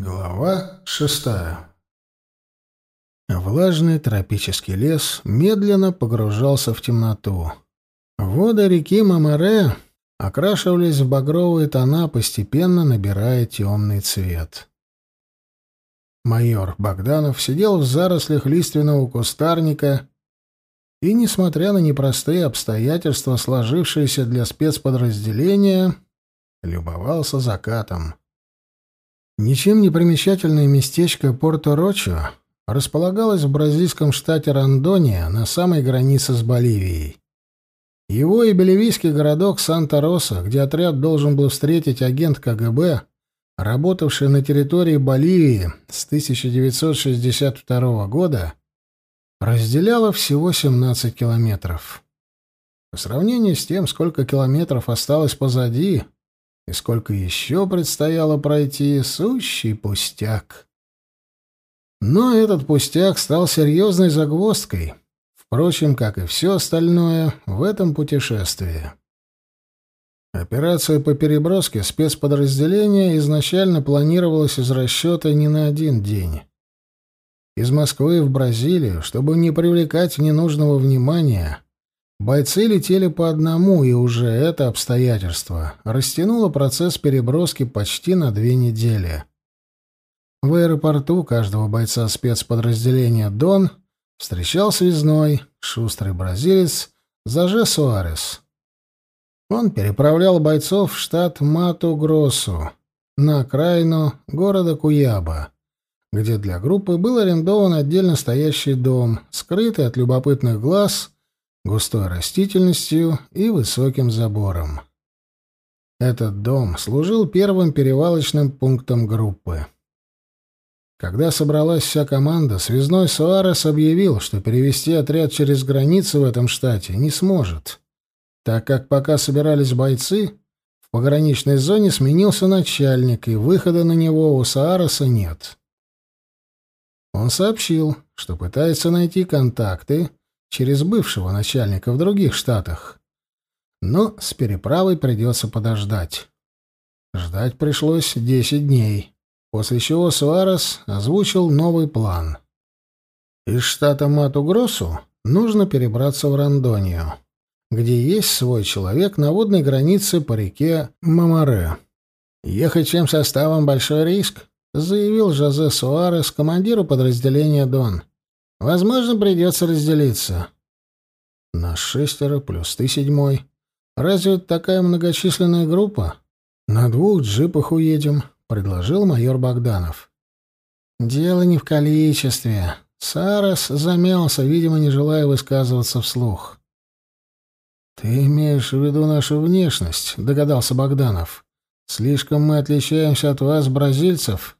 Глава шестая Влажный тропический лес медленно погружался в темноту. Воды реки Мамаре окрашивались в багровые тона, постепенно набирая темный цвет. Майор Богданов сидел в зарослях лиственного кустарника и, несмотря на непростые обстоятельства, сложившиеся для спецподразделения, любовался закатом. Ничем не примечательное местечко Порто-Рочо располагалось в бразильском штате Рандония на самой границе с Боливией. Его и боливийский городок Санта-Роса, где отряд должен был встретить агент КГБ, работавший на территории Боливии с 1962 года, разделяло всего 17 километров. По сравнению с тем, сколько километров осталось позади, и сколько еще предстояло пройти, сущий пустяк. Но этот пустяк стал серьезной загвоздкой, впрочем, как и все остальное в этом путешествии. Операция по переброске спецподразделения изначально планировалась из расчета не на один день. Из Москвы в Бразилию, чтобы не привлекать ненужного внимания, Бойцы летели по одному, и уже это обстоятельство растянуло процесс переброски почти на две недели. В аэропорту каждого бойца спецподразделения «Дон» встречал связной, шустрый бразилец Заже Суарес. Он переправлял бойцов в штат Мату-Гроссу, на окраину города Куяба, где для группы был арендован отдельно стоящий дом, скрытый от любопытных глаз — густой растительностью и высоким забором. Этот дом служил первым перевалочным пунктом группы. Когда собралась вся команда, связной Суарес объявил, что перевести отряд через границу в этом штате не сможет, так как пока собирались бойцы, в пограничной зоне сменился начальник, и выхода на него у Саареса нет. Он сообщил, что пытается найти контакты через бывшего начальника в других штатах. Но с переправой придется подождать. Ждать пришлось десять дней, после чего Суарес озвучил новый план. Из штата Мату-Гроссу нужно перебраться в Рандонию, где есть свой человек на водной границе по реке Мамаре. «Ехать всем составом — большой риск», — заявил Жозе Суарес командиру подразделения «Дон». Возможно, придется разделиться. На шестеро плюс ты седьмой. Разве такая многочисленная группа? На двух джипах уедем, предложил майор Богданов. Дело не в количестве. Сарас замялся, видимо, не желая высказываться вслух. «Ты имеешь в виду нашу внешность», — догадался Богданов. «Слишком мы отличаемся от вас, бразильцев».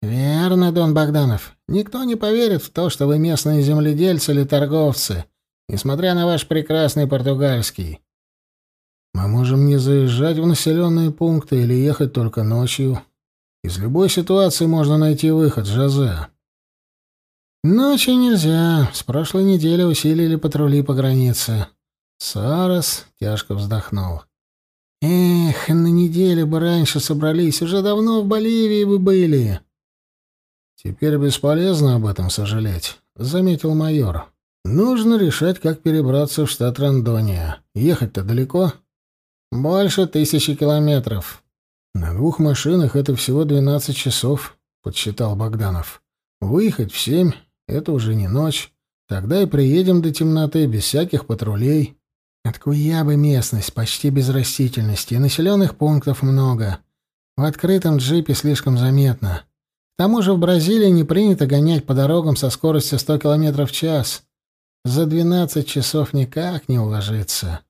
«Верно, Дон Богданов. Никто не поверит в то, что вы местные земледельцы или торговцы, несмотря на ваш прекрасный португальский. Мы можем не заезжать в населенные пункты или ехать только ночью. Из любой ситуации можно найти выход, Жозе». «Ночью нельзя. С прошлой недели усилили патрули по границе». Сарас тяжко вздохнул. «Эх, на неделю бы раньше собрались, уже давно в Боливии бы были». «Теперь бесполезно об этом сожалеть», — заметил майор. «Нужно решать, как перебраться в штат Рандония. Ехать-то далеко?» «Больше тысячи километров». «На двух машинах это всего двенадцать часов», — подсчитал Богданов. «Выехать в семь — это уже не ночь. Тогда и приедем до темноты, без всяких патрулей». От Куябы местность почти без растительности, и населенных пунктов много. В открытом джипе слишком заметно. Тому же в Бразилии не принято гонять по дорогам со скоростью 100 км в час. За 12 часов никак не уложиться.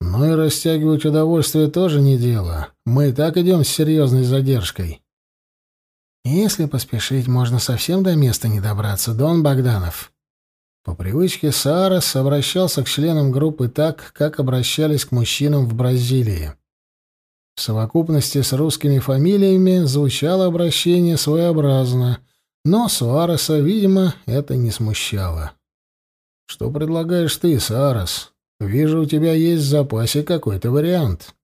Ну и растягивать удовольствие тоже не дело. Мы и так идем с серьезной задержкой. Если поспешить, можно совсем до места не добраться, Дон Богданов. По привычке Саарес обращался к членам группы так, как обращались к мужчинам в Бразилии. В совокупности с русскими фамилиями звучало обращение своеобразно, но Суареса, видимо, это не смущало. «Что предлагаешь ты, Суарес? Вижу, у тебя есть в запасе какой-то вариант».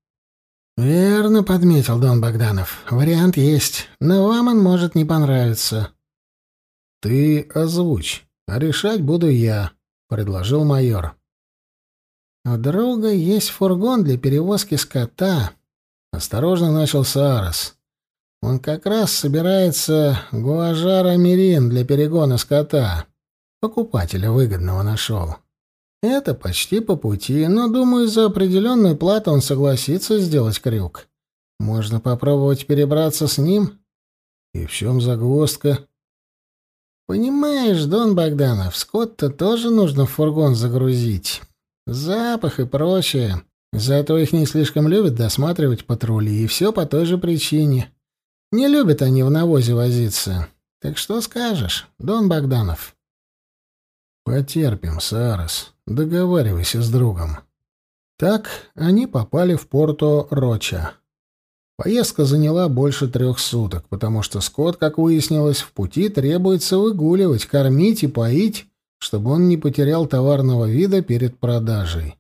«Верно подметил Дон Богданов. Вариант есть, но вам он может не понравиться». «Ты озвучь, а решать буду я», — предложил майор. «У друга есть фургон для перевозки скота», — осторожно начал Саарос. «Он как раз собирается гуажара мирин для перегона скота. Покупателя выгодного нашел. Это почти по пути, но, думаю, за определенную плату он согласится сделать крюк. Можно попробовать перебраться с ним. И в чем загвоздка? Понимаешь, Дон Богданов, скот-то тоже нужно в фургон загрузить. Запах и прочее. Зато их не слишком любят досматривать патрули, и все по той же причине. Не любят они в навозе возиться. Так что скажешь, Дон Богданов? Потерпим, Сарас. Договаривайся с другом. Так они попали в Порто-Роча. Поездка заняла больше трех суток, потому что скот, как выяснилось, в пути требуется выгуливать, кормить и поить, чтобы он не потерял товарного вида перед продажей.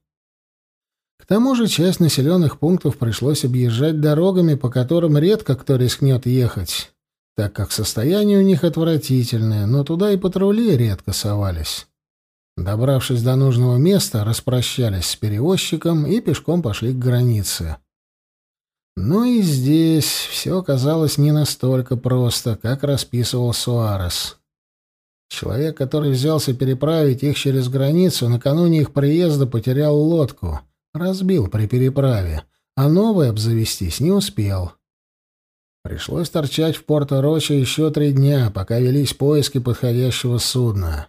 Тому же часть населенных пунктов пришлось объезжать дорогами, по которым редко кто рискнет ехать, так как состояние у них отвратительное, но туда и патрули редко совались. Добравшись до нужного места, распрощались с перевозчиком и пешком пошли к границе. Но и здесь все оказалось не настолько просто, как расписывал Суарес. Человек, который взялся переправить их через границу, накануне их приезда потерял лодку, разбил при переправе, а новый обзавестись не успел. Пришлось торчать в Порто-Роче еще три дня, пока велись поиски подходящего судна.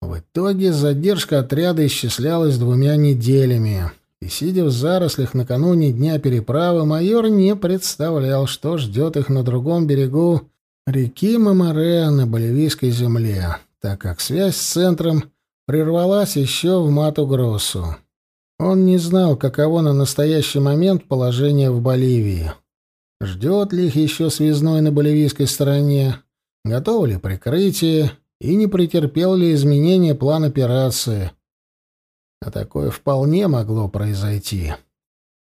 В итоге задержка отряда исчислялась двумя неделями, и, сидя в зарослях накануне дня переправы, майор не представлял, что ждет их на другом берегу реки Мамаре на боливийской земле, так как связь с центром прервалась еще в Мату-Гроссу. Он не знал, каково на настоящий момент положение в Боливии. Ждет ли их еще связной на боливийской стороне? Готово ли прикрытие? и не претерпел ли изменения план операции. А такое вполне могло произойти.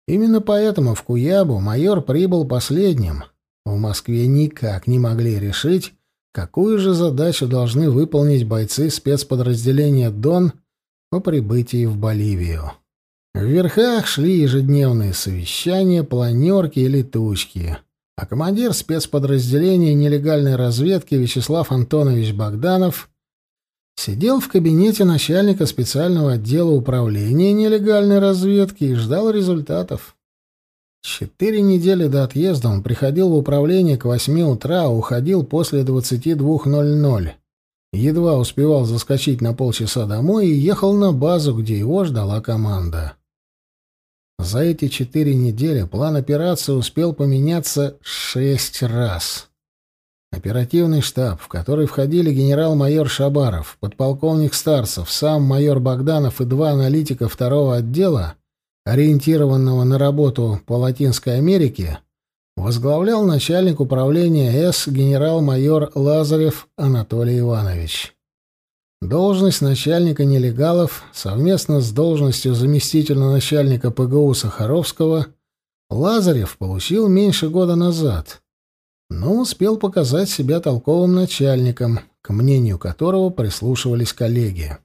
Именно поэтому в Куябу майор прибыл последним. В Москве никак не могли решить, какую же задачу должны выполнить бойцы спецподразделения «Дон» по прибытии в Боливию. В верхах шли ежедневные совещания, планерки и летучки а командир спецподразделения нелегальной разведки Вячеслав Антонович Богданов сидел в кабинете начальника специального отдела управления нелегальной разведки и ждал результатов. Четыре недели до отъезда он приходил в управление к восьми утра, а уходил после двадцати двух ноль ноль. Едва успевал заскочить на полчаса домой и ехал на базу, где его ждала команда. За эти четыре недели план операции успел поменяться шесть раз. Оперативный штаб, в который входили генерал-майор Шабаров, подполковник Старцев, сам майор Богданов и два аналитика второго отдела, ориентированного на работу по Латинской Америке, возглавлял начальник управления С генерал-майор Лазарев Анатолий Иванович. Должность начальника нелегалов совместно с должностью заместителя начальника ПГУ Сахаровского Лазарев получил меньше года назад, но успел показать себя толковым начальником, к мнению которого прислушивались коллеги.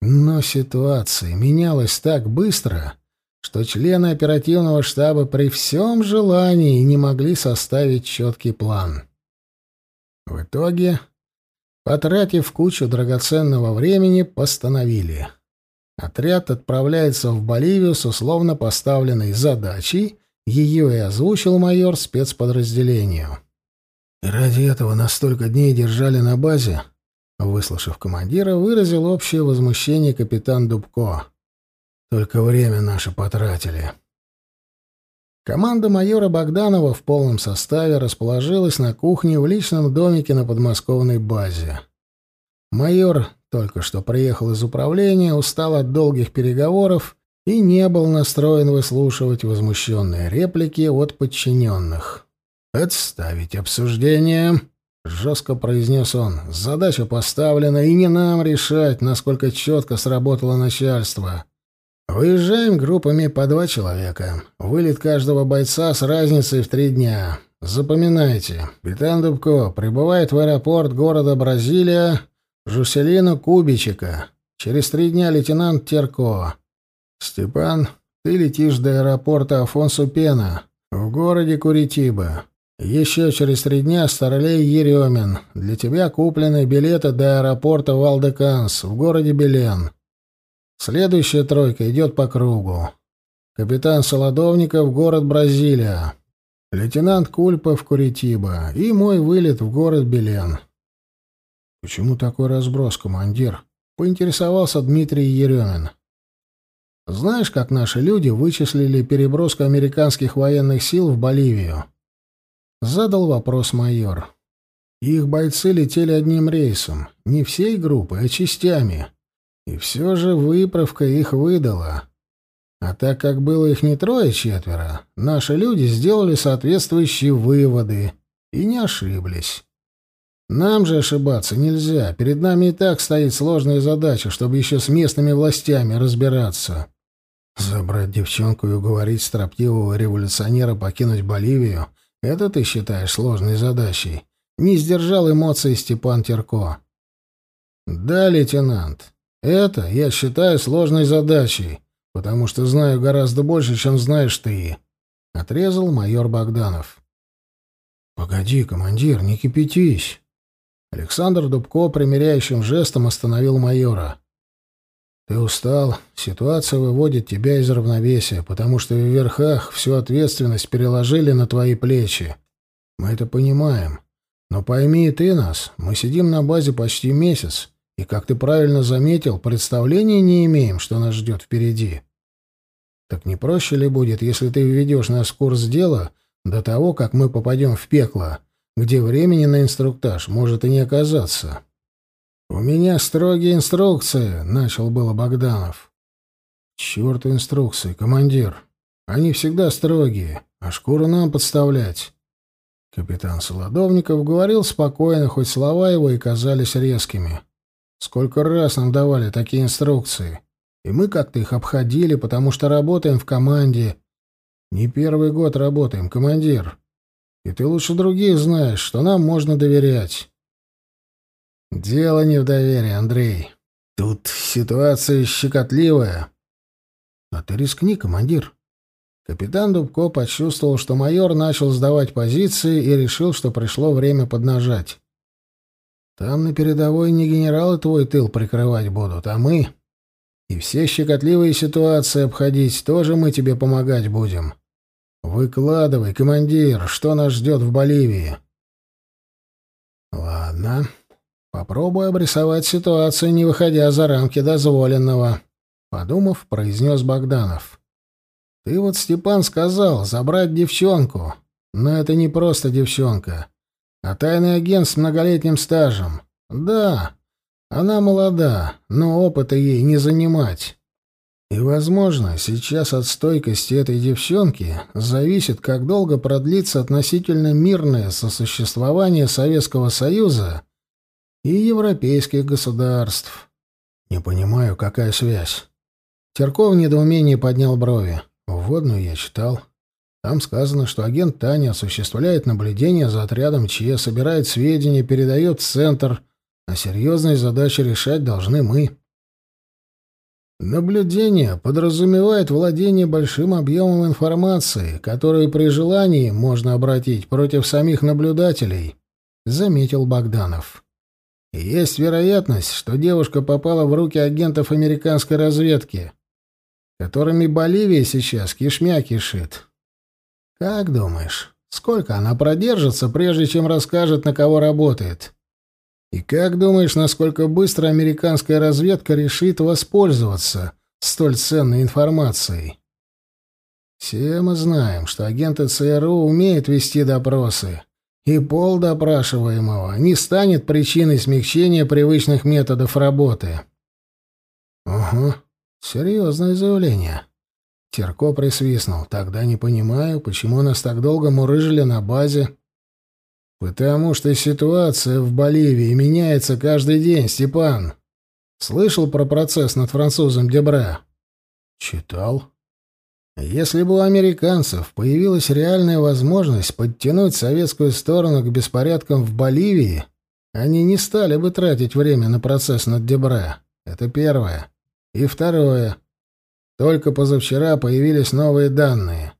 Но ситуация менялась так быстро, что члены оперативного штаба при всем желании не могли составить четкий план. В итоге Потратив кучу драгоценного времени, постановили. Отряд отправляется в Боливию с условно поставленной задачей, ее и озвучил майор спецподразделению. «Ради этого нас столько дней держали на базе», — выслушав командира, выразил общее возмущение капитан Дубко. «Только время наше потратили». Команда майора Богданова в полном составе расположилась на кухне в личном домике на подмосковной базе. Майор только что приехал из управления, устал от долгих переговоров и не был настроен выслушивать возмущенные реплики от подчиненных. «Отставить обсуждение», — жестко произнес он. «Задача поставлена, и не нам решать, насколько четко сработало начальство. Выезжаем группами по два человека. Вылет каждого бойца с разницей в три дня. Запоминайте. Капитан Дубко прибывает в аэропорт города Бразилия Жуселину Кубичика. Через три дня лейтенант Терко. Степан, ты летишь до аэропорта Афонсу Пена в городе Куритиба. Еще через три дня Старлей Еремин. Для тебя куплены билеты до аэропорта Валдеканс в городе Белен. Следующая тройка идет по кругу. Капитан Солодовников, город Бразилия. Лейтенант Кульпа в Куритиба. И мой вылет в город Белен. Почему такой разброс, командир? Поинтересовался Дмитрий Еремин. Знаешь, как наши люди вычислили переброску американских военных сил в Боливию? Задал вопрос майор. Их бойцы летели одним рейсом, не всей группой, а частями. И все же выправка их выдала. А так как было их не трое-четверо, наши люди сделали соответствующие выводы и не ошиблись. Нам же ошибаться нельзя. Перед нами и так стоит сложная задача, чтобы еще с местными властями разбираться. Забрать девчонку и уговорить строптивого революционера покинуть Боливию — это ты считаешь сложной задачей. Не сдержал эмоции Степан Терко. Да, лейтенант, это я считаю сложной задачей, потому что знаю гораздо больше, чем знаешь ты. Отрезал майор Богданов. Погоди, командир, не кипятись. Александр Дубко примиряющим жестом остановил майора. Ты устал, ситуация выводит тебя из равновесия, потому что в верхах всю ответственность переложили на твои плечи. Мы это понимаем. Но пойми ты нас, мы сидим на базе почти месяц, и, как ты правильно заметил, представления не имеем, что нас ждет впереди. Так не проще ли будет, если ты введешь нас в курс дела до того, как мы попадем в пекло, где времени на инструктаж может и не оказаться? «У меня строгие инструкции», — начал было Богданов. «Чёрт инструкции, командир. Они всегда строгие, а шкуру нам подставлять». Капитан Солодовников говорил спокойно, хоть слова его и казались резкими. Сколько раз нам давали такие инструкции, и мы как-то их обходили, потому что работаем в команде. Не первый год работаем, командир. И ты лучше других знаешь, что нам можно доверять. Дело не в доверии, Андрей. Тут ситуация щекотливая. А ты рискни, командир. Капитан Дубко почувствовал, что майор начал сдавать позиции и решил, что пришло время поднажать. Там на передовой не генералы твой тыл прикрывать будут, а мы. И все щекотливые ситуации обходить тоже мы тебе помогать будем. Выкладывай, командир, что нас ждет в Боливии. Ладно. Попробую обрисовать ситуацию, не выходя за рамки дозволенного. Подумав, произнес Богданов. Ты вот, Степан, сказал забрать девчонку. Но это не просто девчонка а тайный агент с многолетним стажем. Да, она молода, но опыта ей не занимать. И, возможно, сейчас от стойкости этой девчонки зависит, как долго продлится относительно мирное сосуществование Советского Союза и европейских государств. Не понимаю, какая связь. Терков в недоумении поднял брови. Вводную я читал. Там сказано, что агент Таня осуществляет наблюдение за отрядом ЧЕ, собирает сведения, передает в центр, а серьезные задачи решать должны мы. Наблюдение подразумевает владение большим объемом информации, которую при желании можно обратить против самих наблюдателей, заметил Богданов. Есть вероятность, что девушка попала в руки агентов американской разведки, которыми Боливия сейчас кишмя кишит. Как думаешь, сколько она продержится, прежде чем расскажет, на кого работает? И как думаешь, насколько быстро американская разведка решит воспользоваться столь ценной информацией? Все мы знаем, что агенты ЦРУ умеют вести допросы, и пол допрашиваемого не станет причиной смягчения привычных методов работы. Угу, серьезное заявление. Терко присвистнул. «Тогда не понимаю, почему нас так долго мурыжили на базе». «Потому что ситуация в Боливии меняется каждый день, Степан. Слышал про процесс над французом Дебре?» Читал. Если бы у американцев появилась реальная возможность подтянуть советскую сторону к беспорядкам в Боливии, они не стали бы тратить время на процесс над Дебре. Это первое. И второе. Только позавчера появились новые данные.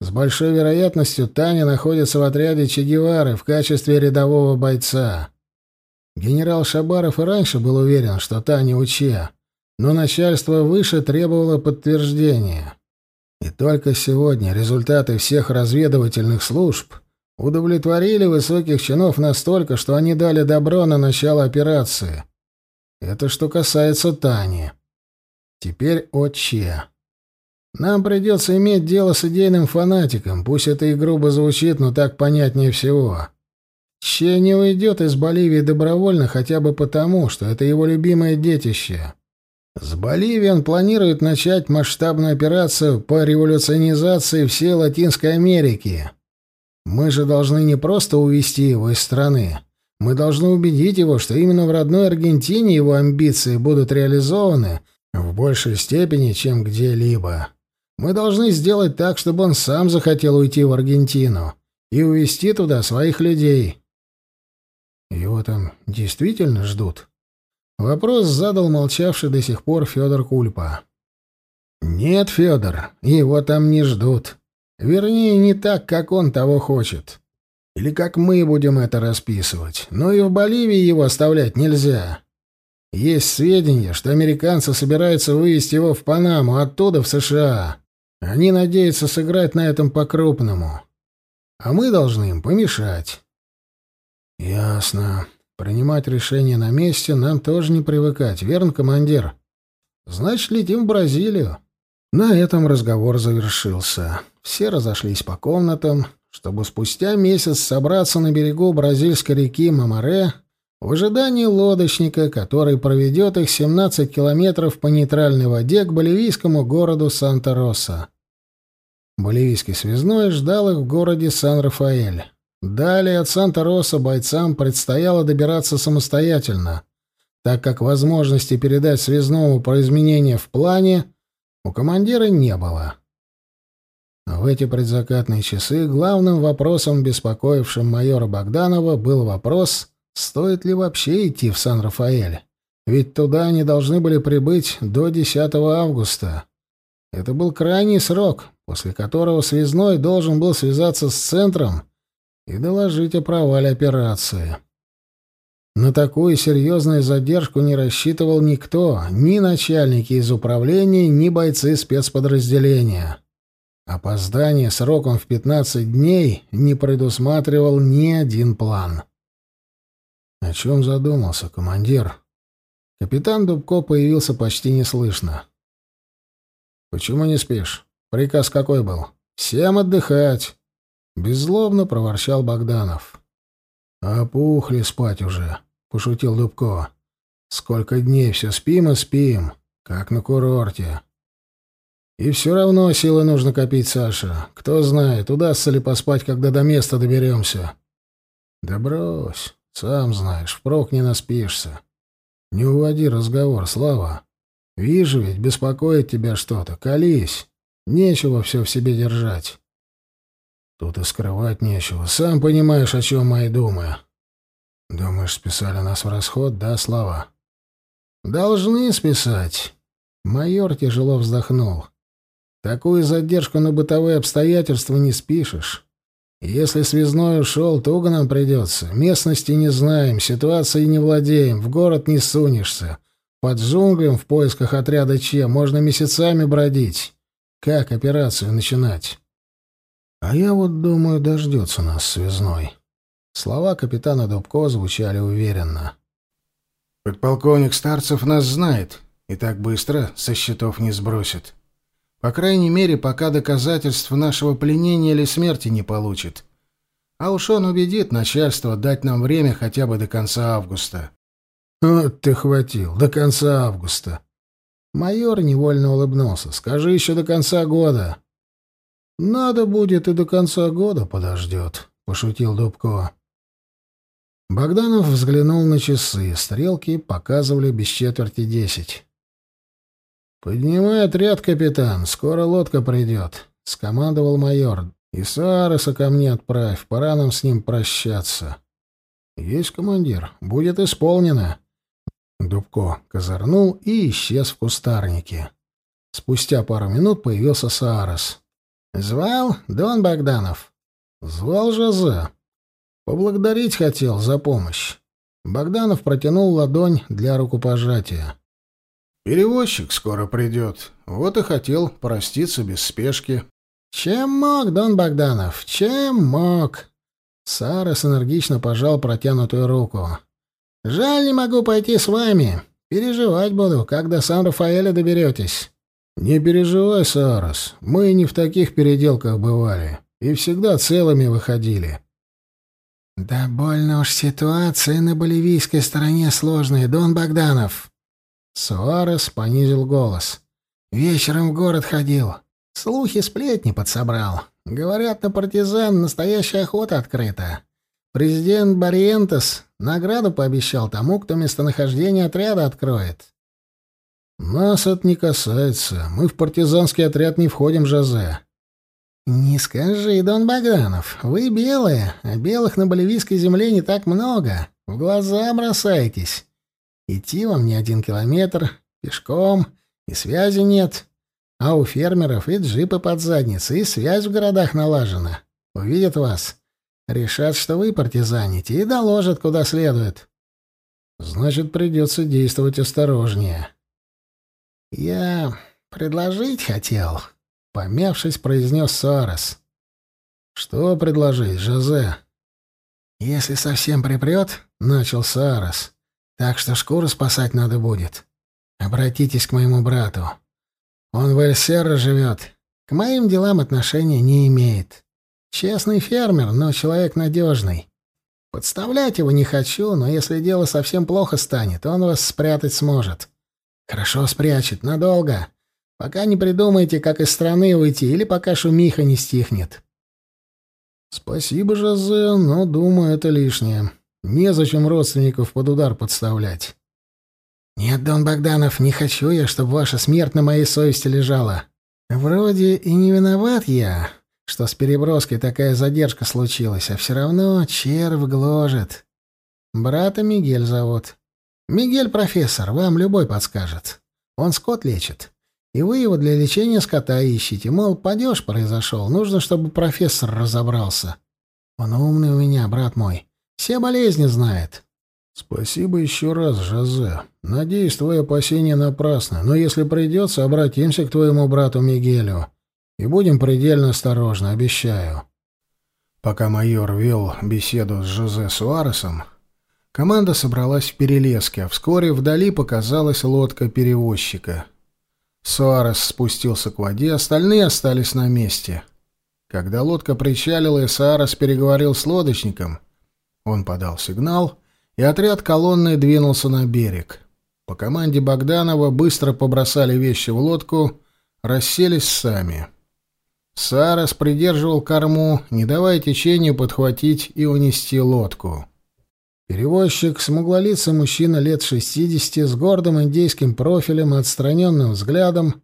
С большой вероятностью Таня находится в отряде Че Гевары в качестве рядового бойца. Генерал Шабаров и раньше был уверен, что Таня Учья, но начальство выше требовало подтверждения. И только сегодня результаты всех разведывательных служб удовлетворили высоких чинов настолько, что они дали добро на начало операции. Это что касается Тани. Теперь о Че. Нам придется иметь дело с идейным фанатиком, пусть это и грубо звучит, но так понятнее всего. Че не уйдет из Боливии добровольно хотя бы потому, что это его любимое детище. С Боливии он планирует начать масштабную операцию по революционизации всей Латинской Америки. Мы же должны не просто увести его из страны. Мы должны убедить его, что именно в родной Аргентине его амбиции будут реализованы в большей степени, чем где-либо. Мы должны сделать так, чтобы он сам захотел уйти в Аргентину и увезти туда своих людей. Его там действительно ждут? Вопрос задал молчавший до сих пор Федор Кульпа. «Нет, Федор, его там не ждут. Вернее, не так, как он того хочет. Или как мы будем это расписывать. Но и в Боливии его оставлять нельзя. Есть сведения, что американцы собираются вывести его в Панаму, оттуда в США. Они надеются сыграть на этом по-крупному. А мы должны им помешать». «Ясно», Принимать решения на месте нам тоже не привыкать, верно, командир? Значит, летим в Бразилию. На этом разговор завершился. Все разошлись по комнатам, чтобы спустя месяц собраться на берегу бразильской реки Мамаре в ожидании лодочника, который проведет их 17 километров по нейтральной воде к боливийскому городу Санта-Роса. Боливийский связной ждал их в городе Сан-Рафаэль. Далее от Санта-Роса бойцам предстояло добираться самостоятельно, так как возможности передать связному про изменения в плане у командира не было. В эти предзакатные часы главным вопросом, беспокоившим майора Богданова, был вопрос, стоит ли вообще идти в Сан-Рафаэль. Ведь туда они должны были прибыть до 10 августа. Это был крайний срок, после которого связной должен был связаться с центром и доложить о провале операции. На такую серьезную задержку не рассчитывал никто, ни начальники из управления, ни бойцы спецподразделения. Опоздание сроком в 15 дней не предусматривал ни один план. О чем задумался командир? Капитан Дубко появился почти неслышно. «Почему не спишь? Приказ какой был? Всем отдыхать. Беззлобно проворчал Богданов. «Опухли спать уже», — пошутил Дубко. «Сколько дней все спим и спим, как на курорте». «И все равно силы нужно копить, Саша. Кто знает, удастся ли поспать, когда до места доберемся». «Да брось, сам знаешь, впрок не наспишься. Не уводи разговор, Слава. Вижу ведь, беспокоит тебя что-то. Колись. Нечего все в себе держать». Тут и скрывать нечего. Сам понимаешь, о чем мои думы. Думаешь, списали нас в расход, да, Слава? Должны списать. Майор тяжело вздохнул. Такую задержку на бытовые обстоятельства не спишешь. Если связной ушел, туго нам придется. Местности не знаем, ситуацией не владеем, в город не сунешься. Под джунглям в поисках отряда Че можно месяцами бродить. Как операцию начинать? А я вот думаю, дождется нас связной. Слова капитана Дубко звучали уверенно. Подполковник Старцев нас знает и так быстро со счетов не сбросит. По крайней мере, пока доказательств нашего пленения или смерти не получит. А уж он убедит начальство дать нам время хотя бы до конца августа. Вот ты хватил, до конца августа. Майор невольно улыбнулся. Скажи еще до конца года. «Надо будет и до конца года подождет», — пошутил Дубко. Богданов взглянул на часы. Стрелки показывали без четверти десять. «Поднимай отряд, капитан, скоро лодка придет», — скомандовал майор. «И Саареса ко мне отправь, пора нам с ним прощаться». «Есть, командир, будет исполнено». Дубко козырнул и исчез в кустарнике. Спустя пару минут появился Саарес. «Звал Дон Богданов?» «Звал Жозе. Поблагодарить хотел за помощь». Богданов протянул ладонь для рукопожатия. Перевозчик скоро придет. Вот и хотел проститься без спешки. Чем мог, Дон Богданов, чем мог? Сарас энергично пожал протянутую руку. Жаль, не могу пойти с вами. Переживать буду, как до Сан-Рафаэля доберетесь. Не переживай, Сарас. Мы не в таких переделках бывали и всегда целыми выходили. Да больно уж ситуация на боливийской стороне сложная, Дон Богданов. Суарес понизил голос. «Вечером в город ходил. Слухи сплетни подсобрал. Говорят, на партизан настоящая охота открыта. Президент Бариентес награду пообещал тому, кто местонахождение отряда откроет». «Нас это не касается. Мы в партизанский отряд не входим, Жозе». «Не скажи, Дон Богданов, вы белые, а белых на боливийской земле не так много. В глаза бросаетесь. Идти вам не один километр, пешком, и связи нет. А у фермеров и джипы под задницей, и связь в городах налажена. Увидят вас, решат, что вы партизаните, и доложат, куда следует. Значит, придется действовать осторожнее. Я предложить хотел, помявшись, произнес Сарас. Что предложить, Жозе? Если совсем припрет, начал Сарас. Так что шкуру спасать надо будет. Обратитесь к моему брату. Он в Эльсерро живет. К моим делам отношения не имеет. Честный фермер, но человек надежный. Подставлять его не хочу, но если дело совсем плохо станет, он вас спрятать сможет. Хорошо спрячет, надолго. Пока не придумаете, как из страны уйти, или пока шумиха не стихнет. Спасибо, Жозе, но, думаю, это лишнее. Незачем родственников под удар подставлять. Нет, Дон Богданов, не хочу я, чтобы ваша смерть на моей совести лежала. Вроде и не виноват я, что с переброской такая задержка случилась, а все равно червь гложет. Брата Мигель зовут. Мигель профессор, вам любой подскажет. Он скот лечит. И вы его для лечения скота ищете. Мол, падеж произошел, нужно, чтобы профессор разобрался. Он умный у меня, брат мой. Все болезни знает. Спасибо еще раз, Жозе. Надеюсь, твои опасения напрасны, но если придется, обратимся к твоему брату Мигелю и будем предельно осторожны, обещаю. Пока майор вел беседу с Жозе Суаресом, команда собралась в перелеске, а вскоре вдали показалась лодка перевозчика. Суарес спустился к воде, остальные остались на месте. Когда лодка причалила, и Суарес переговорил с лодочником — он подал сигнал, и отряд колонны двинулся на берег. По команде Богданова быстро побросали вещи в лодку, расселись сами. Сарас придерживал корму, не давая течению подхватить и унести лодку. Перевозчик, смуглолицый мужчина лет шестидесяти, с гордым индейским профилем и отстраненным взглядом,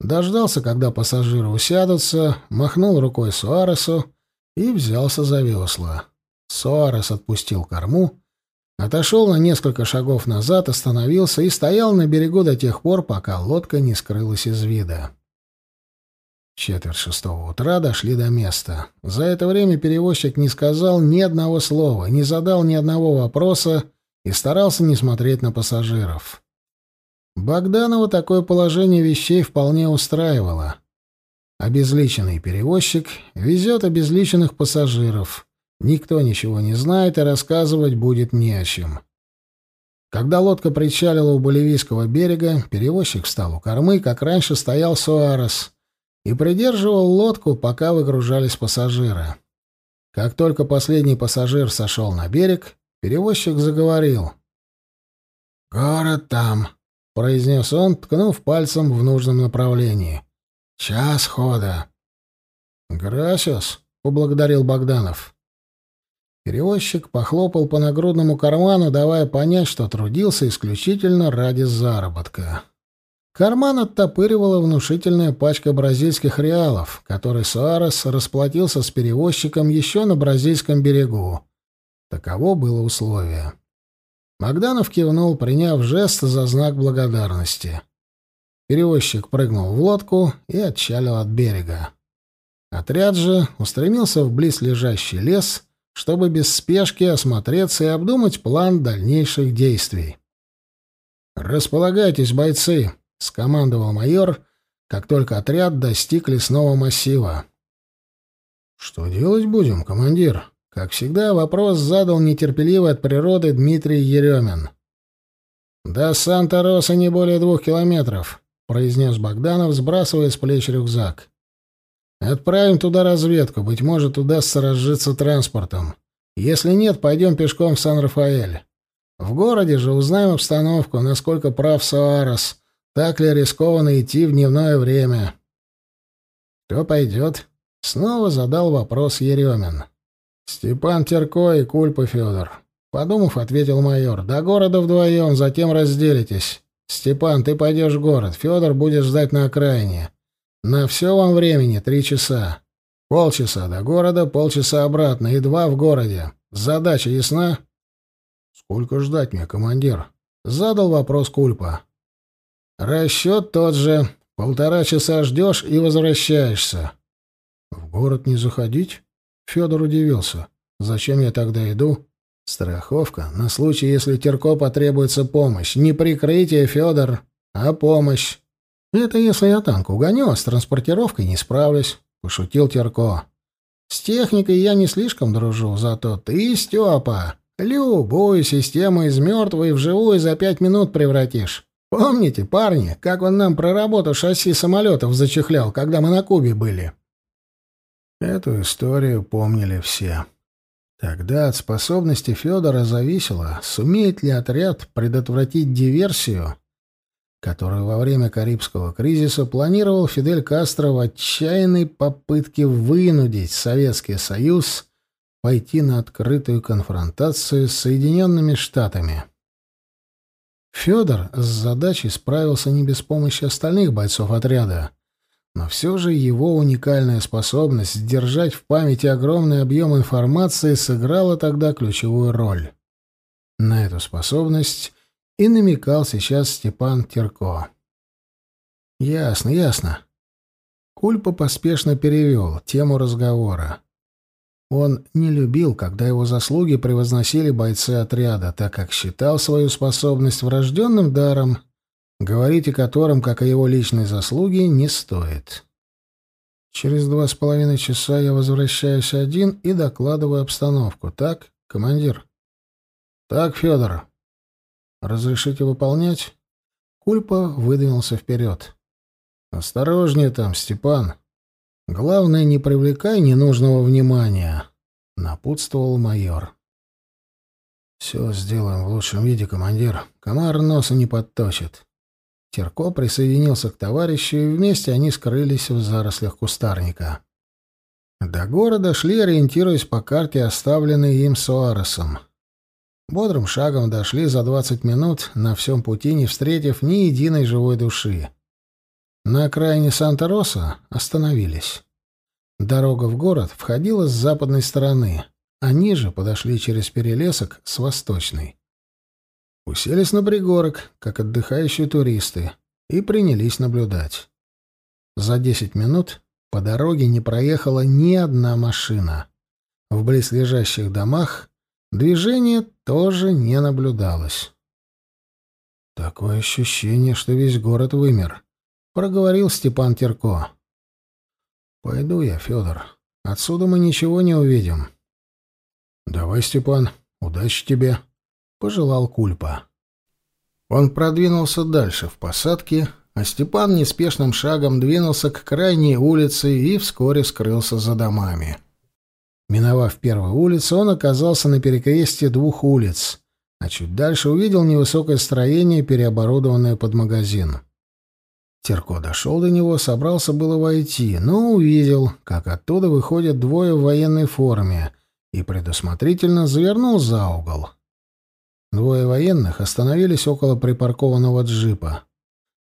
дождался, когда пассажиры усядутся, махнул рукой Суаресу и взялся за весла. Суарес отпустил корму, отошел на несколько шагов назад, остановился и стоял на берегу до тех пор, пока лодка не скрылась из вида. Четверть шестого утра дошли до места. За это время перевозчик не сказал ни одного слова, не задал ни одного вопроса и старался не смотреть на пассажиров. Богданова такое положение вещей вполне устраивало. Обезличенный перевозчик везет обезличенных пассажиров — Никто ничего не знает, и рассказывать будет не о чем. Когда лодка причалила у Боливийского берега, перевозчик встал у кормы, как раньше стоял Суарес, и придерживал лодку, пока выгружались пассажиры. Как только последний пассажир сошел на берег, перевозчик заговорил. «Город там», — произнес он, ткнув пальцем в нужном направлении. «Час хода». «Грасиос», — поблагодарил Богданов. Перевозчик похлопал по нагрудному карману, давая понять, что трудился исключительно ради заработка. Карман оттопыривала внушительная пачка бразильских реалов, которой Суарес расплатился с перевозчиком еще на бразильском берегу. Таково было условие. Богданов кивнул, приняв жест за знак благодарности. Перевозчик прыгнул в лодку и отчалил от берега. Отряд же устремился в близлежащий лес, чтобы без спешки осмотреться и обдумать план дальнейших действий. «Располагайтесь, бойцы!» — скомандовал майор, как только отряд достиг лесного массива. «Что делать будем, командир?» Как всегда, вопрос задал нетерпеливый от природы Дмитрий Еремин. «До Санта-Роса не более двух километров», — произнес Богданов, сбрасывая с плеч рюкзак. «Отправим туда разведку. Быть может, удастся разжиться транспортом. Если нет, пойдем пешком в Сан-Рафаэль. В городе же узнаем обстановку, насколько прав Суарес, так ли рискованно идти в дневное время». «Кто пойдет?» — снова задал вопрос Еремин. «Степан Терко и Кульпа Федор». Подумав, ответил майор. «До города вдвоем, затем разделитесь. Степан, ты пойдешь в город, Федор будешь ждать на окраине. На все вам времени три часа. Полчаса до города, полчаса обратно и два в городе. Задача ясна?» «Сколько ждать мне, командир?» — задал вопрос Кульпа. «Расчет тот же. Полтора часа ждешь и возвращаешься». «В город не заходить?» Федор удивился. «Зачем я тогда иду?» «Страховка на случай, если Терко потребуется помощь. Не прикрытие, Федор, а помощь. Это если я танк угоню, а с транспортировкой не справлюсь», — пошутил Терко. «С техникой я не слишком дружу, зато ты, Степа, любую систему из мертвой в живую за пять минут превратишь. Помните, парни, как он нам про работу шасси самолетов зачехлял, когда мы на Кубе были?» Эту историю помнили все. Тогда от способности Федора зависело, сумеет ли отряд предотвратить диверсию, которую во время Карибского кризиса планировал Фидель Кастро в отчаянной попытке вынудить Советский Союз пойти на открытую конфронтацию с Соединенными Штатами. Федор с задачей справился не без помощи остальных бойцов отряда. Но все же его уникальная способность сдержать в памяти огромный объем информации сыграла тогда ключевую роль. На эту способность и намекал сейчас Степан Терко. «Ясно, ясно». Кульпа поспешно перевел тему разговора. Он не любил, когда его заслуги превозносили бойцы отряда, так как считал свою способность врожденным даром говорить о котором, как о его личной заслуге, не стоит. Через два с половиной часа я возвращаюсь один и докладываю обстановку. Так, командир? Так, Федор. Разрешите выполнять? Кульпа выдвинулся вперед. Осторожнее там, Степан. Главное, не привлекай ненужного внимания, напутствовал майор. Все сделаем в лучшем виде, командир. Комар носа не подточит. Терко присоединился к товарищу, и вместе они скрылись в зарослях кустарника. До города шли, ориентируясь по карте, оставленной им Суаресом. Бодрым шагом дошли за двадцать минут, на всем пути не встретив ни единой живой души. На окраине Санта-Роса остановились. Дорога в город входила с западной стороны, а ниже подошли через перелесок с восточной. Уселись на пригорок, как отдыхающие туристы, и принялись наблюдать. За десять минут по дороге не проехала ни одна машина. В близлежащих домах движения тоже не наблюдалось. «Такое ощущение, что весь город вымер», — проговорил Степан Терко. «Пойду я, Федор. Отсюда мы ничего не увидим». «Давай, Степан, удачи тебе», — пожелал Кульпа. Он продвинулся дальше в посадке, а Степан неспешным шагом двинулся к крайней улице и вскоре скрылся за домами. Миновав первую улицу, он оказался на перекрестье двух улиц, а чуть дальше увидел невысокое строение, переоборудованное под магазин. Терко дошел до него, собрался было войти, но увидел, как оттуда выходят двое в военной форме, и предусмотрительно завернул за угол. Двое военных остановились около припаркованного джипа.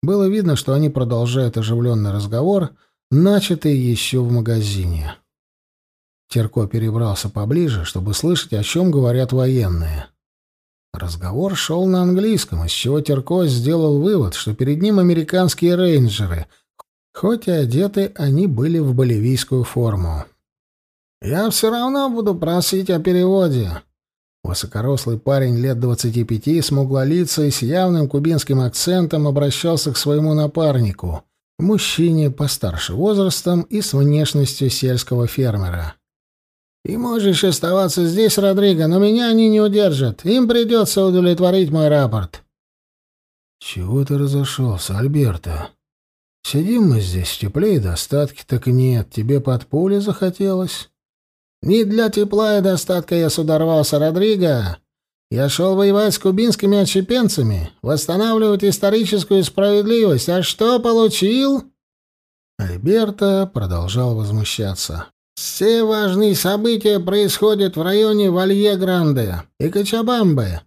Было видно, что они продолжают оживленный разговор, начатый еще в магазине. Терко перебрался поближе, чтобы слышать, о чем говорят военные. Разговор шел на английском, из чего Терко сделал вывод, что перед ним американские рейнджеры, хоть и одеты они были в боливийскую форму. «Я все равно буду просить о переводе». Высокорослый парень лет двадцати пяти, смуглолицый, с явным кубинским акцентом обращался к своему напарнику, мужчине постарше возрастом и с внешностью сельского фермера. «Ты можешь оставаться здесь, Родриго, но меня они не удержат. Им придется удовлетворить мой рапорт». «Чего ты разошелся, Альберто? Сидим мы здесь в тепле и достатке, так нет, тебе под пули захотелось?» «Не для тепла и достатка я сюда Родриго. Я шел воевать с кубинскими отщепенцами, восстанавливать историческую справедливость. А что получил?» Альберто продолжал возмущаться. Все важные события происходят в районе Валье-Гранде и Кочабамбе,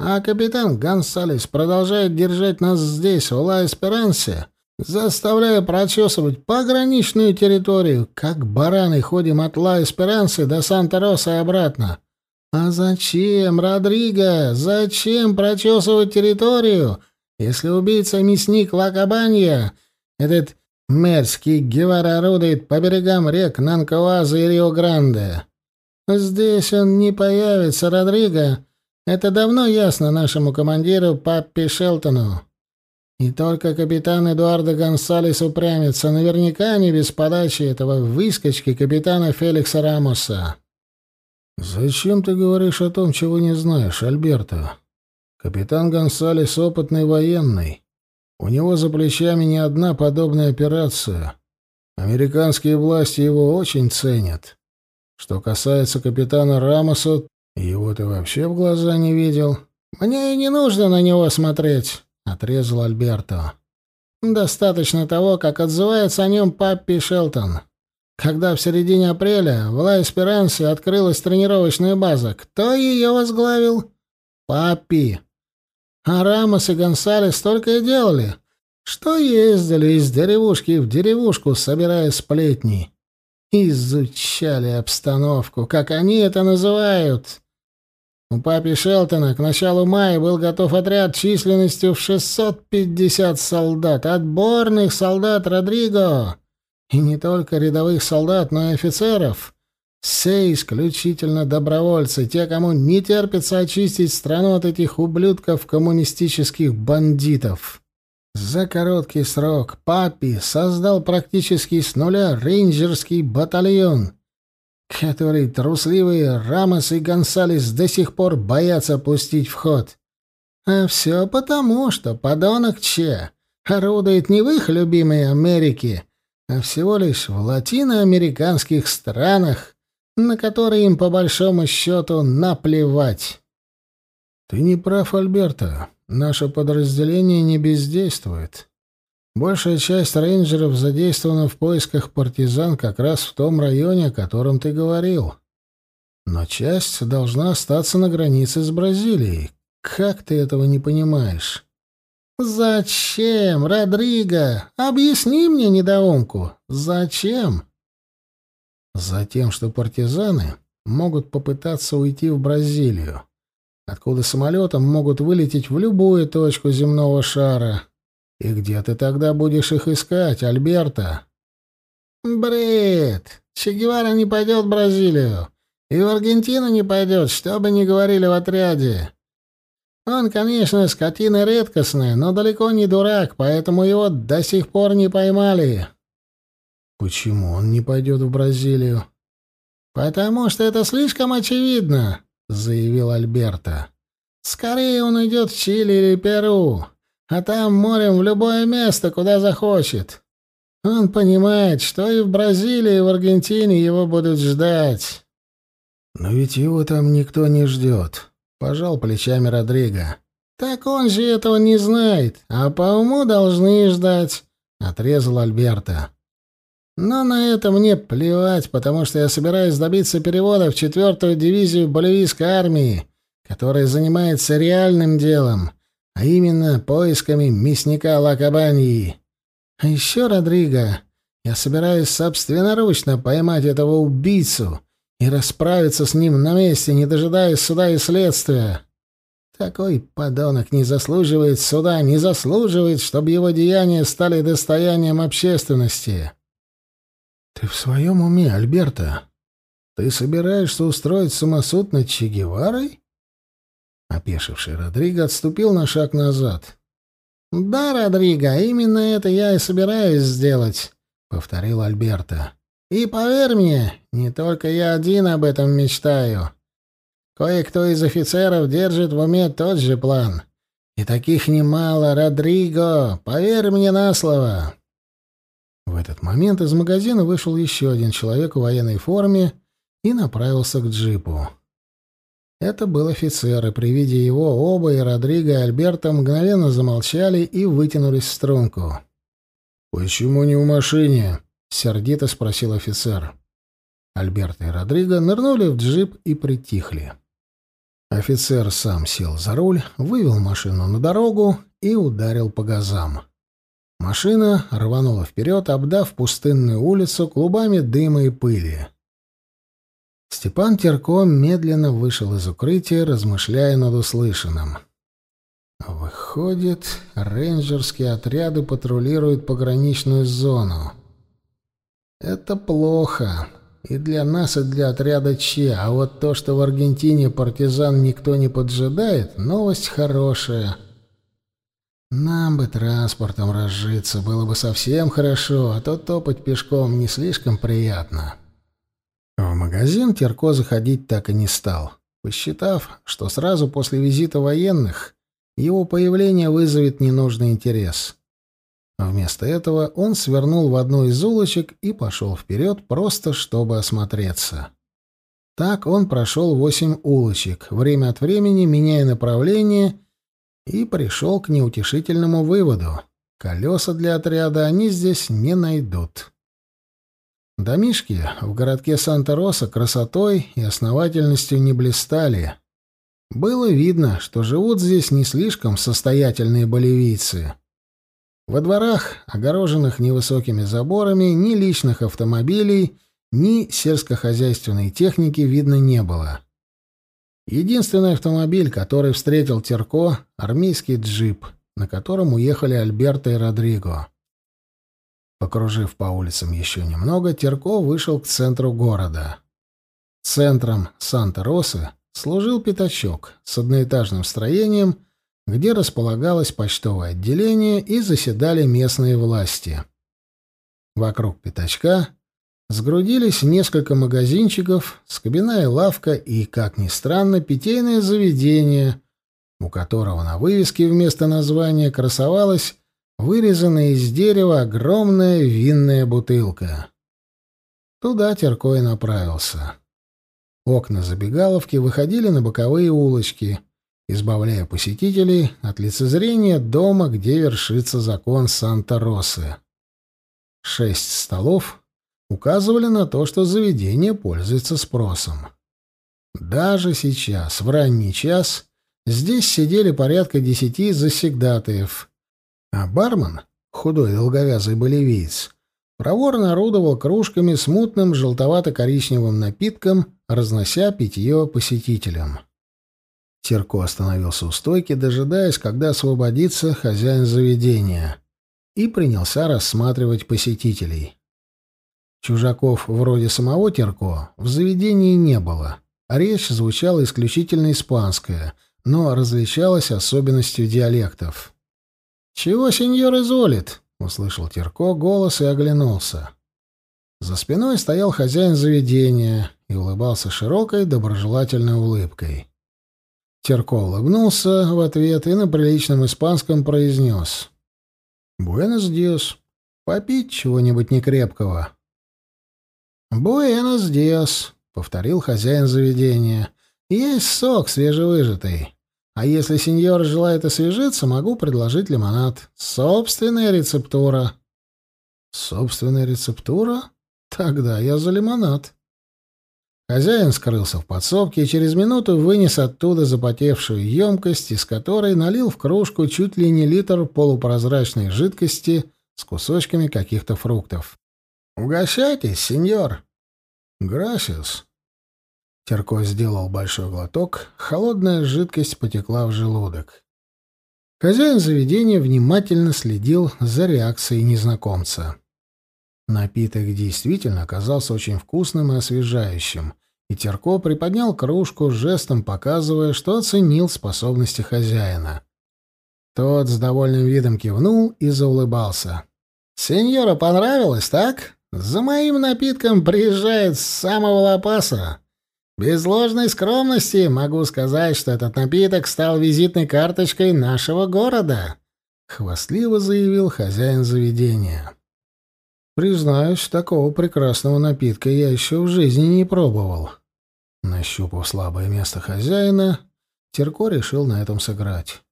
а капитан Гонсалес продолжает держать нас здесь, в Ла-Эсперансе, заставляя прочесывать пограничную территорию, как бараны ходим от Ла-Эсперансы до Санта-Роса и обратно. А зачем, Родриго, зачем прочесывать территорию, если убийца-мясник Лакабанья, этот Мерзкий Гевара орудует по берегам рек Нанкоаза и Рио-Гранде. Здесь он не появится, Родриго. Это давно ясно нашему командиру Паппи Шелтону. И только капитан Эдуардо Гонсалес упрямится, наверняка не без подачи этого выскочки капитана Феликса Рамоса. «Зачем ты говоришь о том, чего не знаешь, Альберто? Капитан Гонсалес — опытный военный. У него за плечами не одна подобная операция. Американские власти его очень ценят. Что касается капитана Рамоса, его ты вообще в глаза не видел. Мне и не нужно на него смотреть, отрезал Альберто. Достаточно того, как отзывается о нем Паппи Шелтон. Когда в середине апреля в Ла-Эсперансе открылась тренировочная база, кто ее возглавил? Паппи. А Рамос и Гонсалес только и делали, что ездили из деревушки в деревушку, собирая сплетни. Изучали обстановку, как они это называют. У папи Шелтона к началу мая был готов отряд численностью в 650 солдат, отборных солдат Родриго. И не только рядовых солдат, но и офицеров. Все исключительно добровольцы, те, кому не терпится очистить страну от этих ублюдков коммунистических бандитов. За короткий срок Папи создал практически с нуля рейнджерский батальон, который трусливые Рамос и Гонсалес до сих пор боятся пустить в ход. А все потому, что подонок Че орудует не в их любимой Америке, а всего лишь в латиноамериканских странах, на которые им по большому счету наплевать. Ты не прав, Альберто. Наше подразделение не бездействует. Большая часть рейнджеров задействована в поисках партизан как раз в том районе, о котором ты говорил. Но часть должна остаться на границе с Бразилией. Как ты этого не понимаешь? Зачем, Родриго? Объясни мне, недоумку, зачем? Затем, что партизаны могут попытаться уйти в Бразилию, откуда самолетом могут вылететь в любую точку земного шара. И где ты тогда будешь их искать, Альберта? Бред! Че Гевара не пойдет в Бразилию. И в Аргентину не пойдет, что бы ни говорили в отряде. Он, конечно, скотина редкостная, но далеко не дурак, поэтому его до сих пор не поймали. Почему он не пойдет в Бразилию? Потому что это слишком очевидно, заявил Альберто. Скорее он идет в Чили или Перу, а там морем в любое место, куда захочет. Он понимает, что и в Бразилии, и в Аргентине его будут ждать. Но ведь его там никто не ждет, пожал плечами Родриго. Так он же этого не знает, а по уму должны ждать, отрезал Альберто. Но на это мне плевать, потому что я собираюсь добиться перевода в четвертую дивизию боливийской армии, которая занимается реальным делом, а именно поисками мясника Лакабаньи. А еще, Родриго, я собираюсь собственноручно поймать этого убийцу и расправиться с ним на месте, не дожидаясь суда и следствия. Такой подонок не заслуживает суда, не заслуживает, чтобы его деяния стали достоянием общественности. Ты в своем уме, Альберта? Ты собираешься устроить самосуд над Че Геварой? Опешивший Родриго отступил на шаг назад. «Да, Родриго, именно это я и собираюсь сделать», — повторил Альберта. «И поверь мне, не только я один об этом мечтаю. Кое-кто из офицеров держит в уме тот же план. И таких немало, Родриго, поверь мне на слово». В этот момент из магазина вышел еще один человек в военной форме и направился к джипу. Это был офицер, и при виде его оба, и Родриго, и Альберто мгновенно замолчали и вытянулись в струнку. «Почему не в машине?» — сердито спросил офицер. Альберто и Родриго нырнули в джип и притихли. Офицер сам сел за руль, вывел машину на дорогу и ударил по газам. Машина рванула вперед, обдав пустынную улицу клубами дыма и пыли. Степан Терко медленно вышел из укрытия, размышляя над услышанным. Выходит, рейнджерские отряды патрулируют пограничную зону. Это плохо. И для нас, и для отряда Че. А вот то, что в Аргентине партизан никто не поджидает, новость хорошая. Нам бы транспортом разжиться, было бы совсем хорошо, а то топать пешком не слишком приятно. В магазин Терко заходить так и не стал, посчитав, что сразу после визита военных его появление вызовет ненужный интерес. Вместо этого он свернул в одну из улочек и пошел вперед, просто чтобы осмотреться. Так он прошел восемь улочек, время от времени меняя направление, и пришел к неутешительному выводу. Колеса для отряда они здесь не найдут. Домишки в городке Санта-Роса красотой и основательностью не блистали. Было видно, что живут здесь не слишком состоятельные боливийцы. Во дворах, огороженных невысокими заборами, ни личных автомобилей, ни сельскохозяйственной техники видно не было. Единственный автомобиль, который встретил Терко — армейский джип, на котором уехали Альберто и Родриго. Покружив по улицам еще немного, Терко вышел к центру города. Центром Санта-Росы служил пятачок с одноэтажным строением, где располагалось почтовое отделение и заседали местные власти. Вокруг пятачка сгрудились несколько магазинчиков, скобяная лавка и, как ни странно, питейное заведение, у которого на вывеске вместо названия красовалась вырезанная из дерева огромная винная бутылка. Туда Теркой направился. Окна забегаловки выходили на боковые улочки, избавляя посетителей от лицезрения дома, где вершится закон Санта-Росы. Шесть столов указывали на то, что заведение пользуется спросом. Даже сейчас, в ранний час, здесь сидели порядка десяти засегдатаев, а бармен, худой долговязый болевиец, проворно орудовал кружками с мутным желтовато-коричневым напитком, разнося питье посетителям. Терко остановился у стойки, дожидаясь, когда освободится хозяин заведения, и принялся рассматривать посетителей. Чужаков вроде самого Терко в заведении не было, речь звучала исключительно испанская, но различалась особенностью диалектов. «Чего сеньор изволит?» — услышал Терко голос и оглянулся. За спиной стоял хозяин заведения и улыбался широкой, доброжелательной улыбкой. Терко улыбнулся в ответ и на приличном испанском произнес. «Буэнос диос. Попить чего-нибудь некрепкого». «Буэнос диос», — повторил хозяин заведения. «Есть сок свежевыжатый. А если сеньор желает освежиться, могу предложить лимонад. Собственная рецептура. Собственная рецептура? Тогда я за лимонад. Хозяин скрылся в подсобке и через минуту вынес оттуда запотевшую емкость, из которой налил в кружку чуть ли не литр полупрозрачной жидкости с кусочками каких-то фруктов. «Угощайтесь, сеньор!» «Грасис!» Терко сделал большой глоток, холодная жидкость потекла в желудок. Хозяин заведения внимательно следил за реакцией незнакомца. Напиток действительно оказался очень вкусным и освежающим, и Терко приподнял кружку, жестом показывая, что оценил способности хозяина. Тот с довольным видом кивнул и заулыбался. «Сеньора понравилось, так? За моим напитком приезжает с самого Лопаса. Без ложной скромности могу сказать, что этот напиток стал визитной карточкой нашего города», — хвастливо заявил хозяин заведения. Признаюсь, такого прекрасного напитка я еще в жизни не пробовал. Нащупав слабое место хозяина, Терко решил на этом сыграть.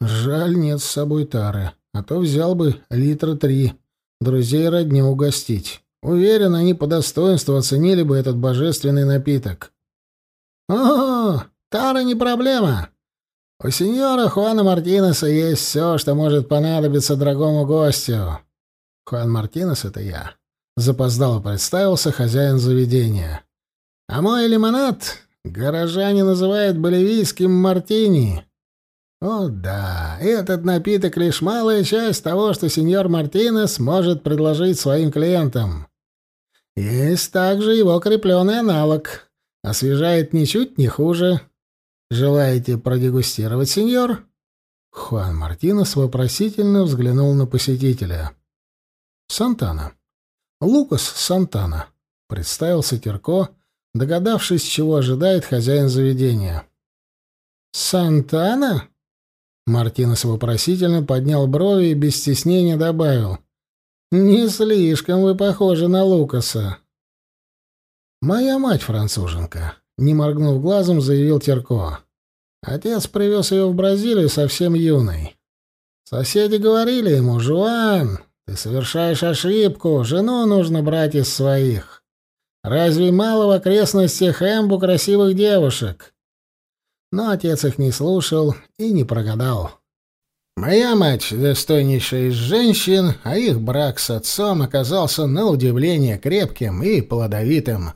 Жаль, нет с собой тары, а то взял бы литра три, друзей родни угостить. Уверен, они по достоинству оценили бы этот божественный напиток. «О, тара не проблема. У сеньора Хуана Мартинеса есть все, что может понадобиться дорогому гостю. Хуан Мартинес — это я. Запоздало представился хозяин заведения. А мой лимонад горожане называют боливийским мартини. О да, этот напиток лишь малая часть того, что сеньор Мартинес может предложить своим клиентам. Есть также его крепленный аналог. Освежает ничуть не хуже. Желаете продегустировать, сеньор? Хуан Мартинес вопросительно взглянул на посетителя. Сантана. Лукас Сантана. Представился Терко, догадавшись, чего ожидает хозяин заведения. «Сантана?» Мартинес вопросительно поднял брови и без стеснения добавил. «Не слишком вы похожи на Лукаса». «Моя мать француженка», — не моргнув глазом, заявил Терко. «Отец привез ее в Бразилию совсем юной. Соседи говорили ему, «Жуан, ты совершаешь ошибку. Жену нужно брать из своих. Разве мало в окрестностях Эмбу красивых девушек? Но отец их не слушал и не прогадал. Моя мать — достойнейшая из женщин, а их брак с отцом оказался на удивление крепким и плодовитым.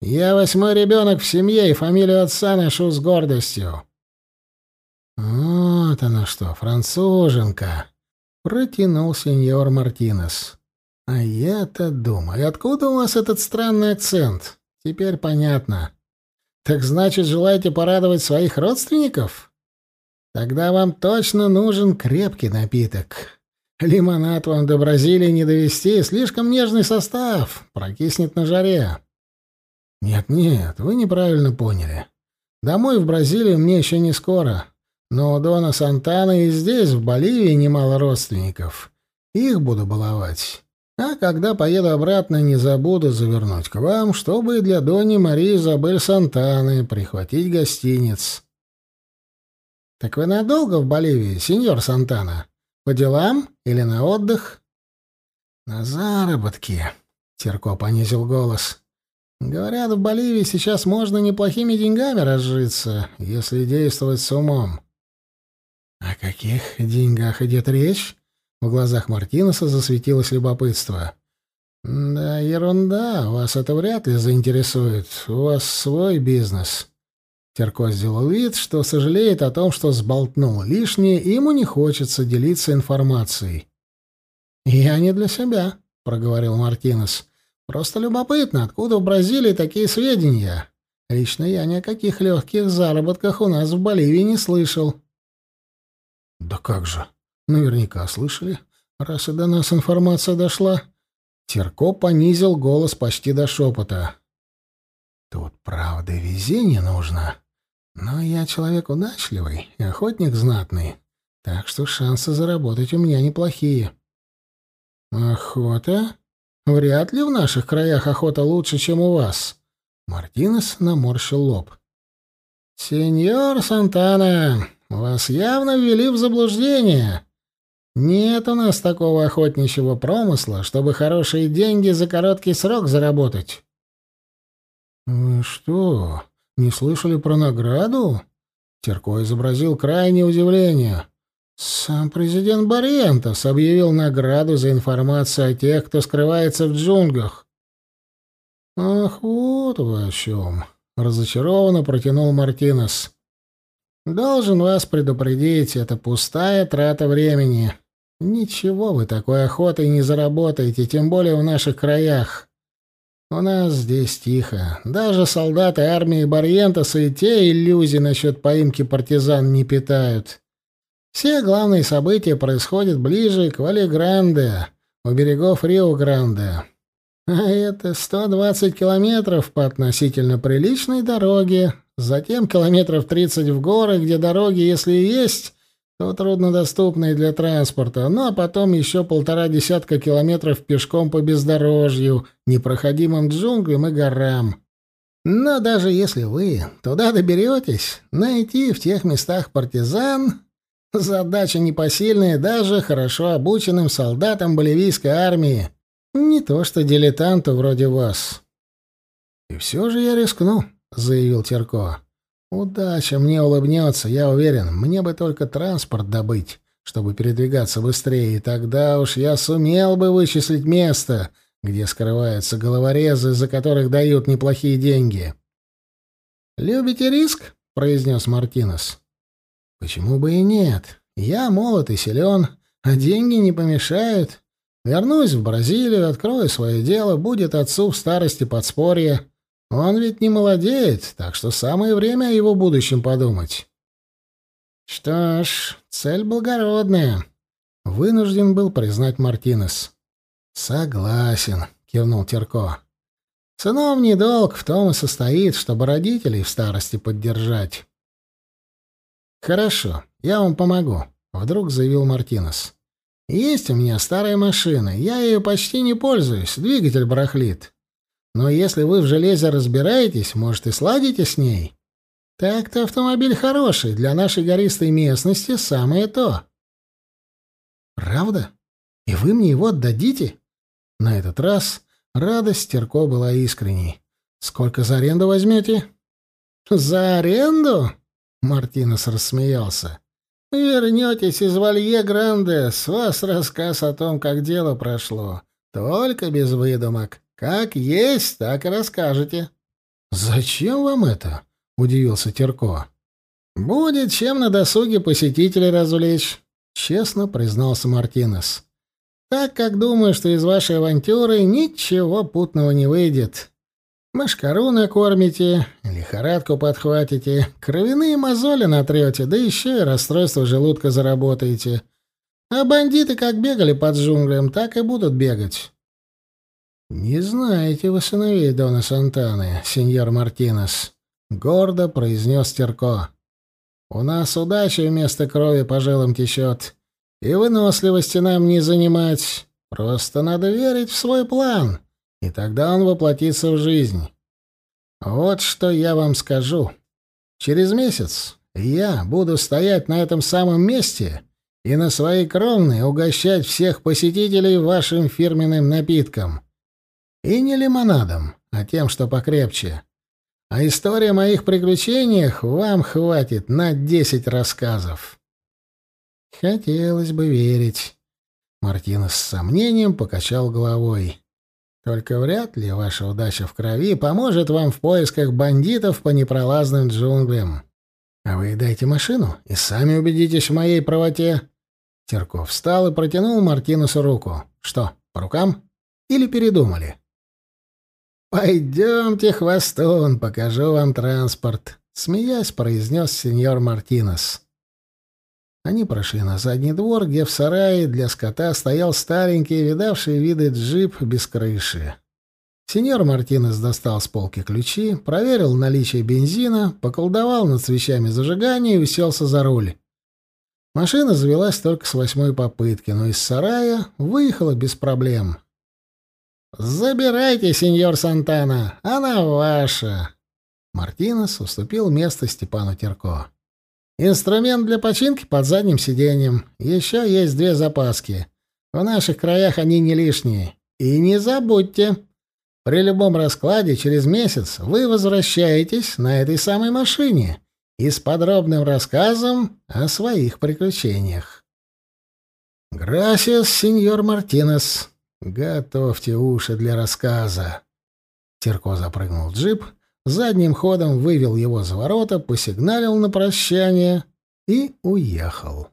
Я восьмой ребенок в семье и фамилию отца ношу с гордостью. Вот она что, француженка. Протянул сеньор Мартинес. А я-то думаю, откуда у вас этот странный акцент? Теперь понятно. Так значит, желаете порадовать своих родственников? Тогда вам точно нужен крепкий напиток. Лимонад вам до Бразилии не довести, слишком нежный состав, прокиснет на жаре. Нет-нет, вы неправильно поняли. Домой в Бразилию мне еще не скоро. Но у Дона Сантана и здесь, в Боливии, немало родственников. Их буду баловать. А когда поеду обратно, не забуду завернуть к вам, чтобы для Дони Марии Изабель Сантаны прихватить гостиниц. Так вы надолго в Боливии, сеньор Сантана? По делам или на отдых? На заработки. Терко понизил голос. Говорят, в Боливии сейчас можно неплохими деньгами разжиться, если действовать с умом. «О каких деньгах идет речь?» В глазах Мартинеса засветилось любопытство. «Да, ерунда, вас это вряд ли заинтересует. У вас свой бизнес». Терко сделал вид, что сожалеет о том, что сболтнул лишнее, и ему не хочется делиться информацией. «Я не для себя», — проговорил Мартинес. «Просто любопытно, откуда в Бразилии такие сведения? Лично я ни о каких легких заработках у нас в Боливии не слышал». Да как же? Наверняка слышали, раз и до нас информация дошла. Терко понизил голос почти до шепота. Тут, правда, везение нужно. Но я человек удачливый и охотник знатный, так что шансы заработать у меня неплохие. Охота? Вряд ли в наших краях охота лучше, чем у вас. Мартинес наморщил лоб. Сеньор Сантана, вас явно ввели в заблуждение. Нет у нас такого охотничьего промысла, чтобы хорошие деньги за короткий срок заработать. «Вы что, не слышали про награду?» Терко изобразил крайнее удивление. «Сам президент Барентос объявил награду за информацию о тех, кто скрывается в джунглях». «Ах, вот вы о чем!» — разочарованно протянул Мартинес. «Должен вас предупредить, это пустая трата времени. Ничего вы такой охотой не заработаете, тем более в наших краях. У нас здесь тихо. Даже солдаты армии Барьентоса и те иллюзий насчет поимки партизан не питают. Все главные события происходят ближе к Вале-Гранде, у берегов Рио-Гранде. А это 120 километров по относительно приличной дороге, затем километров 30 в горы, где дороги, если и есть, то труднодоступные для транспорта, ну а потом еще полтора десятка километров пешком по бездорожью, непроходимым джунглям и горам. Но даже если вы туда доберетесь, найти в тех местах партизан — задача непосильная даже хорошо обученным солдатам боливийской армии, не то что дилетанту вроде вас. — И все же я рискну, — заявил Терко. Удача мне улыбнется, я уверен. Мне бы только транспорт добыть, чтобы передвигаться быстрее, и тогда уж я сумел бы вычислить место, где скрываются головорезы, за которых дают неплохие деньги. «Любите риск?» — произнес Мартинес. «Почему бы и нет? Я молод и силен, а деньги не помешают. Вернусь в Бразилию, открою свое дело, будет отцу в старости подспорье». Он ведь не молодеет, так что самое время о его будущем подумать. Что ж, цель благородная, вынужден был признать Мартинес. Согласен, кивнул Терко. Сыновний долг в том и состоит, чтобы родителей в старости поддержать. Хорошо, я вам помогу, вдруг заявил Мартинес. Есть у меня старая машина, я ею почти не пользуюсь, двигатель барахлит. Но если вы в железе разбираетесь, может, и сладите с ней. Так-то автомобиль хороший, для нашей гористой местности самое то. Правда? И вы мне его отдадите? На этот раз радость Терко была искренней. Сколько за аренду возьмете? За аренду? Мартинес рассмеялся. Вернетесь из Валье Гранде, с вас рассказ о том, как дело прошло. Только без выдумок. Как есть, так и расскажете. Зачем вам это? удивился Терко. Будет чем на досуге посетителей развлечь, честно признался Мартинес. Так как думаю, что из вашей авантюры ничего путного не выйдет. Машкару накормите, лихорадку подхватите, кровяные мозоли натрете, да еще и расстройство желудка заработаете. А бандиты как бегали под джунглям, так и будут бегать. «Не знаете вы сыновей Дона Сантаны, сеньор Мартинес», — гордо произнес Терко. «У нас удача вместо крови по жилам течет, и выносливости нам не занимать. Просто надо верить в свой план, и тогда он воплотится в жизнь. Вот что я вам скажу. Через месяц я буду стоять на этом самом месте и на своей кровной угощать всех посетителей вашим фирменным напитком». И не лимонадом, а тем, что покрепче. А история моих приключениях вам хватит на десять рассказов. Хотелось бы верить. Мартинес с сомнением покачал головой. Только вряд ли ваша удача в крови поможет вам в поисках бандитов по непролазным джунглям. А вы дайте машину и сами убедитесь в моей правоте. Терков встал и протянул Мартинесу руку. Что, по рукам? Или передумали? «Пойдемте, хвостун, покажу вам транспорт», — смеясь произнес сеньор Мартинес. Они прошли на задний двор, где в сарае для скота стоял старенький, видавший виды джип без крыши. Сеньор Мартинес достал с полки ключи, проверил наличие бензина, поколдовал над свечами зажигания и уселся за руль. Машина завелась только с восьмой попытки, но из сарая выехала без проблем. «Забирайте, сеньор Сантана, она ваша!» Мартинес уступил место Степану Терко. «Инструмент для починки под задним сиденьем. Еще есть две запаски. В наших краях они не лишние. И не забудьте, При любом раскладе через месяц вы возвращаетесь на этой самой машине и с подробным рассказом о своих приключениях. «Грасиас, сеньор Мартинес. Готовьте уши для рассказа». Терко запрыгнул в джип, задним ходом вывел его за ворота, посигналил на прощание и уехал.